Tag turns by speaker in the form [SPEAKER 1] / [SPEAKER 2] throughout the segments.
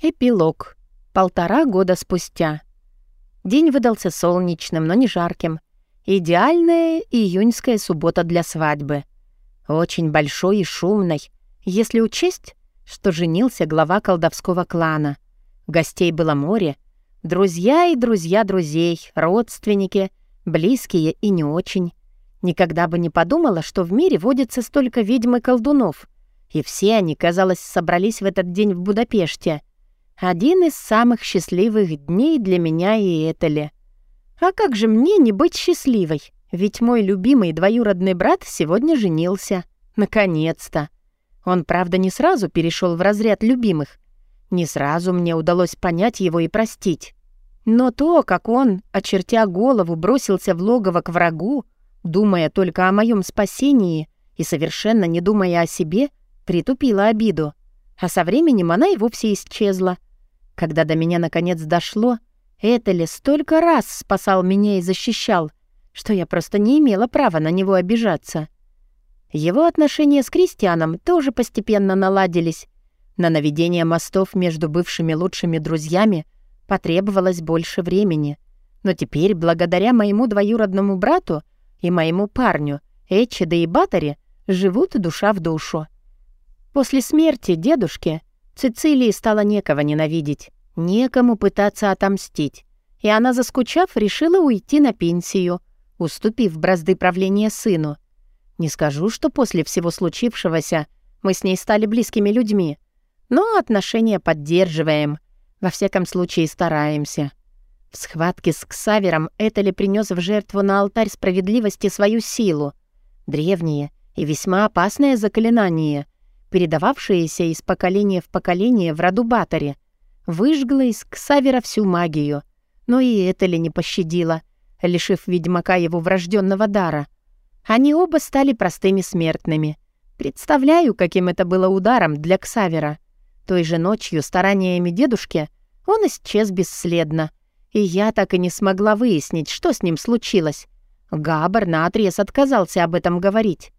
[SPEAKER 1] Эпилог. Полтора года спустя. День выдался солнечным, но не жарким. Идеальная июньская суббота для свадьбы. Очень большой и шумной, если учесть, что женился глава колдовского клана. Гостей было море. Друзья и друзья друзей, родственники, близкие и не очень. Никогда бы не подумала, что в мире водится столько ведьм и колдунов. И все они, казалось, собрались в этот день в Будапеште — один из самых счастливых дней для меня и Этели. А как же мне не быть счастливой? Ведь мой любимый двоюродный брат сегодня женился. Наконец-то. Он, правда, не сразу перешел в разряд любимых. Не сразу мне удалось понять его и простить. Но то, как он, очертя голову, бросился в логово к врагу, думая только о моем спасении и совершенно не думая о себе, притупило обиду. А со временем она и вовсе исчезла — когда до меня наконец дошло, Этели столько раз спасал меня и защищал, что я просто не имела права на него обижаться. Его отношения с Кристианом тоже постепенно наладились. На наведение мостов между бывшими лучшими друзьями потребовалось больше времени. Но теперь, благодаря моему двоюродному брату и моему парню, Эчеде и Батаре, живут душа в душу. После смерти дедушки Цицилии стало некого ненавидеть, некому пытаться отомстить, и она, заскучав, решила уйти на пенсию, уступив бразды правления сыну. Не скажу, что после всего случившегося мы с ней стали близкими людьми, но отношения поддерживаем, во всяком случае стараемся. В схватке с Ксавером Этели принес в жертву на алтарь справедливости свою силу. Древнее и весьма опасное заклинание — передававшееся из поколения в поколение в роду Батаре, выжгла из Ксавера всю магию, но и это ли не пощадила, лишив ведьмака его врожденного дара. Они оба стали простыми смертными. Представляю, каким это было ударом для Ксавера. Той же ночью стараниями дедушки он исчез бесследно, и я так и не смогла выяснить, что с ним случилось. Габар наотрез отказался об этом говорить.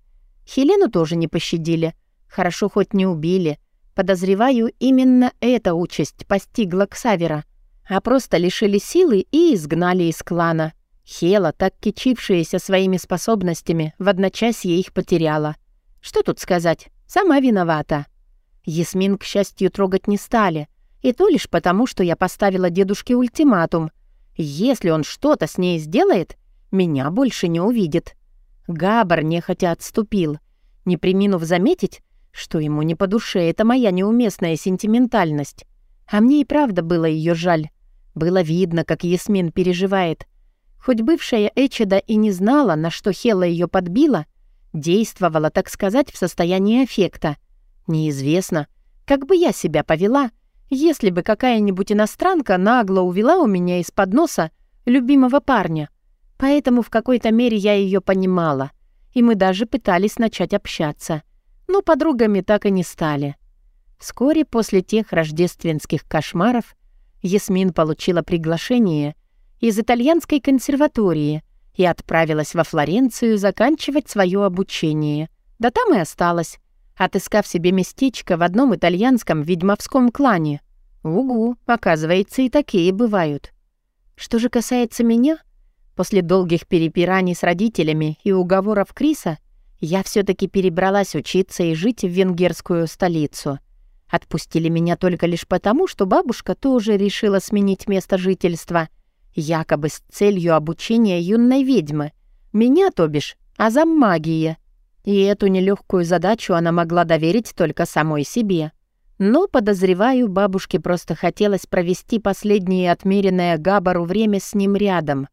[SPEAKER 1] Хелену тоже не пощадили — Хорошо хоть не убили. Подозреваю, именно эта участь постигла Ксавера. А просто лишили силы и изгнали из клана. Хела, так кичившаяся своими способностями, в одночасье их потеряла. Что тут сказать? Сама виновата. Ясмин, к счастью, трогать не стали. И то лишь потому, что я поставила дедушке ультиматум. Если он что-то с ней сделает, меня больше не увидит. Габар нехотя отступил, не приминув заметить, что ему не по душе, это моя неуместная сентиментальность. А мне и правда было ее жаль. Было видно, как Ясмин переживает. Хоть бывшая Эчеда и не знала, на что Хела ее подбила, действовала, так сказать, в состоянии аффекта. Неизвестно, как бы я себя повела, если бы какая-нибудь иностранка нагло увела у меня из-под носа любимого парня. Поэтому в какой-то мере я ее понимала, и мы даже пытались начать общаться но подругами так и не стали. Вскоре после тех рождественских кошмаров Ясмин получила приглашение из итальянской консерватории и отправилась во Флоренцию заканчивать свое обучение. Да там и осталась, отыскав себе местечко в одном итальянском ведьмовском клане. Угу, оказывается, и такие бывают. Что же касается меня, после долгих перепираний с родителями и уговоров Криса, я все-таки перебралась учиться и жить в венгерскую столицу. Отпустили меня только лишь потому, что бабушка тоже решила сменить место жительства, якобы с целью обучения юной ведьмы. Меня, то бишь, азам магии. И эту нелегкую задачу она могла доверить только самой себе. Но, подозреваю, бабушке просто хотелось провести последнее отмеренное Габару время с ним рядом.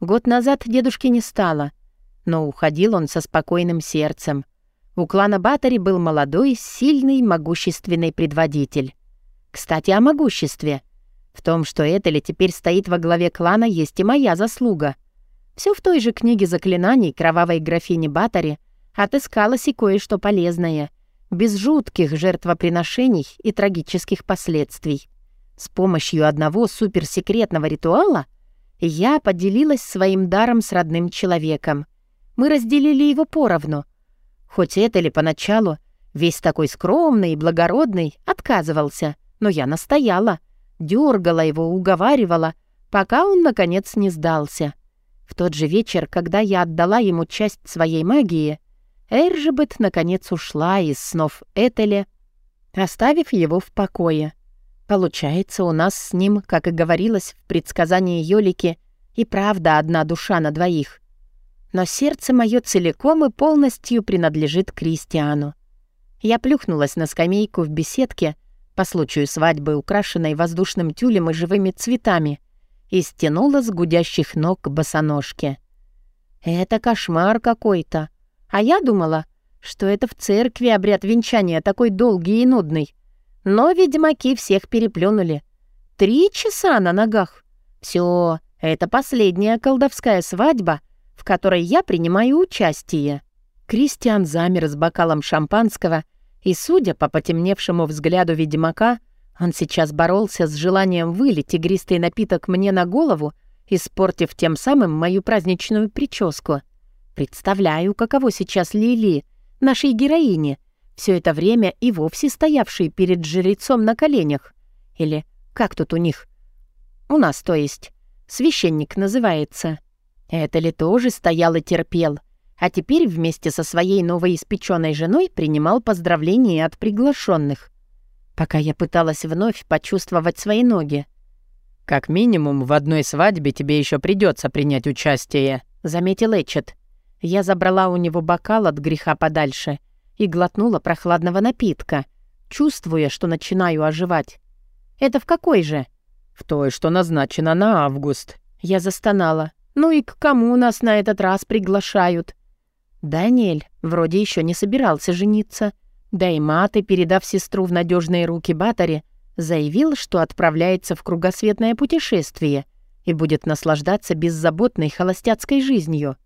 [SPEAKER 1] Год назад дедушки не стало — но уходил он со спокойным сердцем. У клана Батари был молодой, сильный, могущественный предводитель. Кстати, о могуществе. В том, что Этели теперь стоит во главе клана, есть и моя заслуга. Все в той же книге заклинаний кровавой графини Батари отыскалось и кое-что полезное, без жутких жертвоприношений и трагических последствий. С помощью одного суперсекретного ритуала я поделилась своим даром с родным человеком — мы разделили его поровну. Хоть это ли поначалу, весь такой скромный и благородный, отказывался, Но я настояла, дергала его, уговаривала, пока он, наконец, не сдался. В тот же вечер, когда я отдала ему часть своей магии, Эржебет, наконец, ушла из снов Этеля, оставив его в покое. Получается, у нас с ним, как и говорилось в предсказании Йолики, и правда одна душа на двоих. Но сердце мое целиком и полностью принадлежит Кристиану. Я плюхнулась на скамейку в беседке по случаю свадьбы, украшенной воздушным тюлем и живыми цветами, и стянула с гудящих ног босоножки. «Это кошмар какой-то. А я думала, что это в церкви обряд венчания такой долгий и нудный. Но ведьмаки всех переплюнули. Три часа на ногах. Все, это последняя колдовская свадьба, в которой я принимаю участие». Кристиан замер с бокалом шампанского, и, судя по потемневшему взгляду ведьмака, он сейчас боролся с желанием вылить игристый напиток мне на голову, испортив тем самым мою праздничную прическу. Представляю, каково сейчас Лили, нашей героине, все это время и вовсе стоявшей перед жрецом на коленях. Или как тут у них? У нас, то есть. Священник называется. Это ли тоже стоял и терпел, а теперь вместе со своей новоиспеченной женой принимал поздравления от приглашенных, пока я пыталась вновь почувствовать свои ноги.
[SPEAKER 2] «Как минимум, в одной свадьбе тебе еще придется принять участие», —
[SPEAKER 1] заметил Эчет. Я забрала у него бокал от греха подальше и глотнула прохладного напитка, чувствуя, что начинаю оживать. «Это в какой же?»
[SPEAKER 2] «В той, что назначена на август».
[SPEAKER 1] Я застонала. «Ну и к кому нас на этот раз приглашают?» Даниэль вроде еще не собирался жениться. Да и Маты, передав сестру в надежные руки Батаре, заявил, что отправляется в кругосветное путешествие и будет наслаждаться беззаботной холостяцкой жизнью.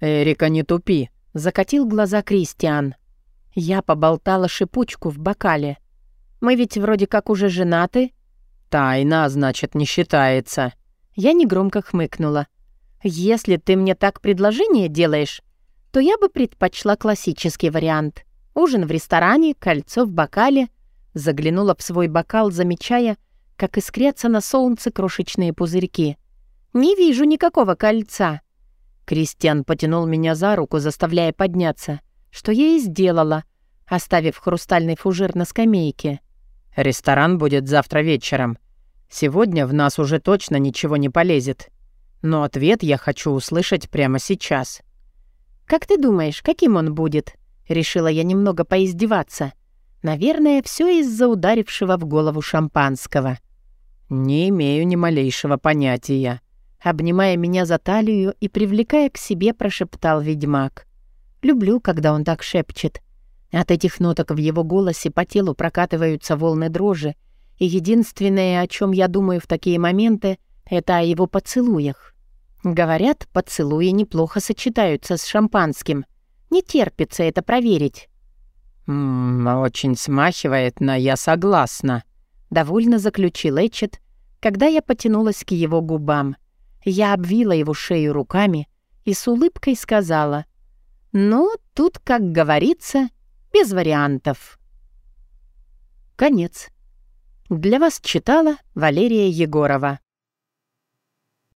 [SPEAKER 2] «Эрика, не тупи!» — закатил глаза Кристиан.
[SPEAKER 1] Я поболтала шипучку в бокале. «Мы ведь вроде как уже женаты».
[SPEAKER 2] «Тайна, значит, не считается».
[SPEAKER 1] Я негромко хмыкнула. «Если ты мне так предложение делаешь, то я бы предпочла классический вариант. Ужин в ресторане, кольцо в бокале. Заглянула в свой бокал, замечая, как искрятся на солнце крошечные пузырьки. «Не вижу никакого кольца». Кристиан потянул меня за руку, заставляя подняться, что я и сделала, оставив хрустальный фужер на скамейке.
[SPEAKER 2] «Ресторан будет завтра вечером. Сегодня в нас уже точно ничего не полезет. Но ответ я хочу услышать прямо сейчас».
[SPEAKER 1] «Как ты думаешь, каким он будет?» Решила я немного поиздеваться. Наверное, все из-за ударившего в голову шампанского.
[SPEAKER 2] «Не имею ни малейшего понятия», — обнимая меня за талию и привлекая к себе, прошептал ведьмак.
[SPEAKER 1] «Люблю, когда он так шепчет. От этих ноток в его голосе по телу прокатываются волны дрожи, и единственное, о чем я думаю в такие моменты, это о его поцелуях. Говорят, поцелуи неплохо сочетаются с шампанским. Не терпится это проверить.
[SPEAKER 2] «Ммм, очень смахивает на «я согласна», —
[SPEAKER 1] довольно заключил Эчет, когда я потянулась к его губам. Я обвила его шею руками и с улыбкой сказала, «Ну, тут, как говорится, без вариантов». Конец. Для вас читала Валерия Егорова.